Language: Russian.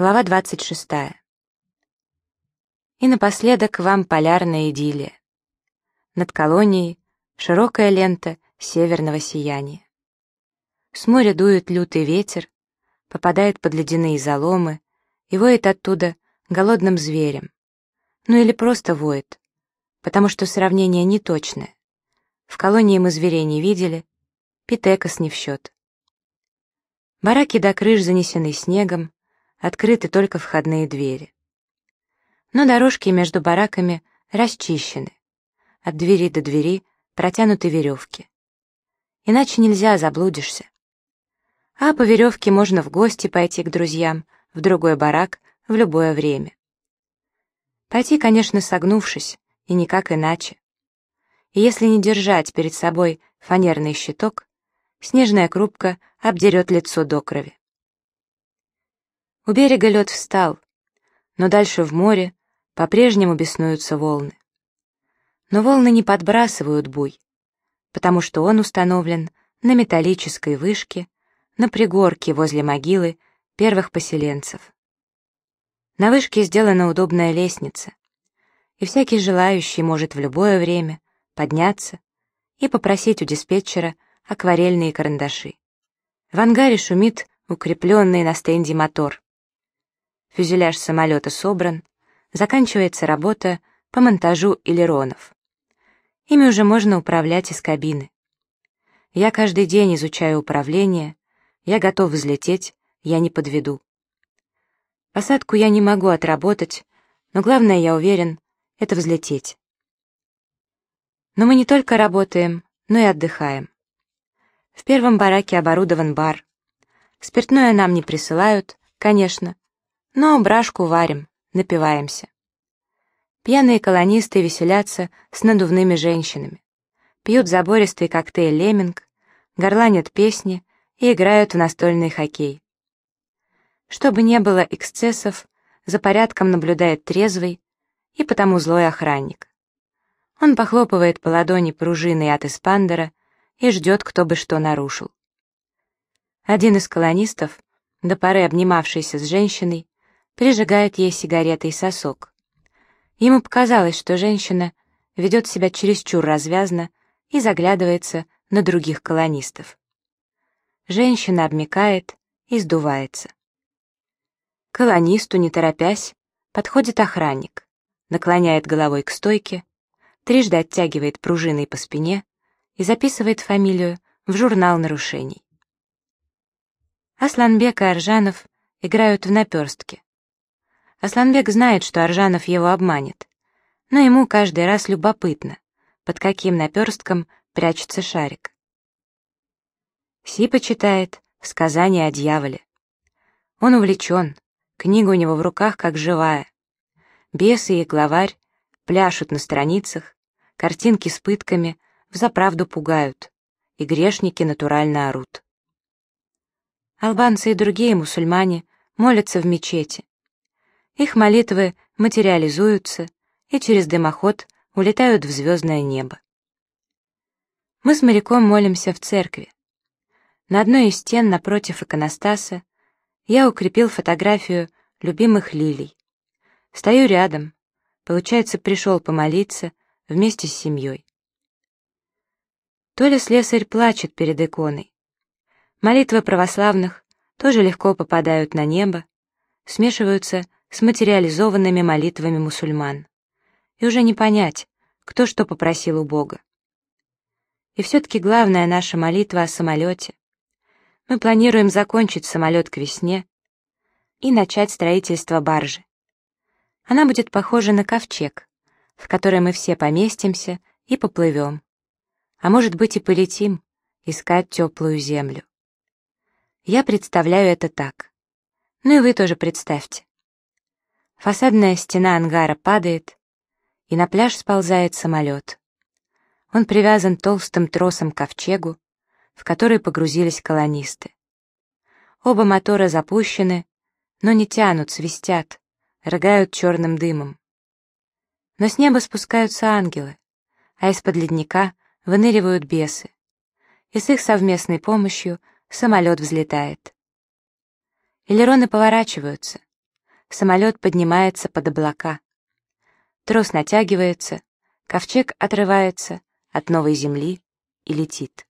Глава 26. И напоследок вам полярная идиллия. Над колонией широкая лента северного сияния. С моря дует лютый ветер, попадает под ледяные заломы и воет оттуда голодным зверем. Ну или просто воет, потому что сравнение неточное. В колонии мы зверей не видели, Питекос не в счет. Бараки до крыш занесены снегом, открыты только входные двери. Но дорожки между бараками расчищены. От двери до двери протянуты веревки. Иначе нельзя, заблудишься. А по веревке можно в гости пойти к друзьям, в другой барак, в любое время. Пойти, конечно, согнувшись, и никак иначе. И если не держать перед собой фанерный щиток, снежная крупка обдерет лицо до крови. У берега лед встал, но дальше в море по-прежнему беснуются волны. Но волны не подбрасывают буй, потому что он установлен на металлической вышке, на пригорке возле могилы первых поселенцев. На вышке сделана удобная лестница, и всякий желающий может в любое время подняться и попросить у диспетчера акварельные карандаши. В ангаре шумит укрепленный на стенде мотор. Фюзеляж самолета собран, заканчивается работа по монтажу элеронов. Ими уже можно управлять из кабины. Я каждый день изучаю управление, я готов взлететь, я не подведу. Посадку я не могу отработать, но главное, я уверен, это взлететь. Но мы не только работаем, но и отдыхаем. В первом бараке оборудован бар. Спиртное нам не присылают, конечно, но брашку варим, напиваемся. Пьяные колонисты веселятся с надувными женщинами, пьют забористый коктейль «Лемминг», горланят песни и играют в настольный хоккей. Чтобы не было эксцессов, за порядком наблюдает трезвый и потому злой охранник. Он похлопывает по ладони пружиной от эспандера и ждет, кто бы что нарушил. Один из колонистов, до поры обнимавшийся с женщиной, прижигает ей сигаретой сосок. Ему показалось, что женщина ведет себя чересчур развязно и заглядывается на других колонистов. Женщина обмикает и сдувается. колонисту, не торопясь, подходит охранник, наклоняет головой к стойке, трижды оттягивает пружиной по спине и записывает фамилию в журнал нарушений. Асланбек и Аржанов играют в наперстке. Асланбек знает, что Аржанов его обманет, но ему каждый раз любопытно, под каким наперстком прячется шарик. Сипа читает «Сказание о дьяволе». Он увлечен, книга у него в руках как живая. Бесы и главарь пляшут на страницах, картинки с пытками взаправду пугают, и грешники натурально орут. Албанцы и другие мусульмане молятся в мечети, их молитвы материализуются и через дымоход улетают в звездное небо. Мы с моряком молимся в церкви. На одной из стен напротив иконостаса я укрепил фотографию любимых лилий. Стою рядом, получается, пришел помолиться вместе с семьей. Толя слесарь плачет перед иконой. Молитвы православных тоже легко попадают на небо, смешиваются с материализованными молитвами мусульман. И уже не понять, кто что попросил у Бога. И все-таки главная наша молитва о самолете. Мы планируем закончить самолет к весне и начать строительство баржи. Она будет похожа на ковчег, в который мы все поместимся и поплывем. А может быть и полетим, искать теплую землю. Я представляю это так. Ну и вы тоже представьте. Фасадная стена ангара падает, и на пляж сползает самолет. Он привязан толстым тросом к ковчегу, в который погрузились колонисты. Оба мотора запущены, но не тянут, свистят, рыгают черным дымом. Но с неба спускаются ангелы, а из-под ледника выныривают бесы, и с их совместной помощью самолет взлетает. Элероны поворачиваются, самолет поднимается под облака. Трос натягивается, ковчег отрывается от новой земли и летит.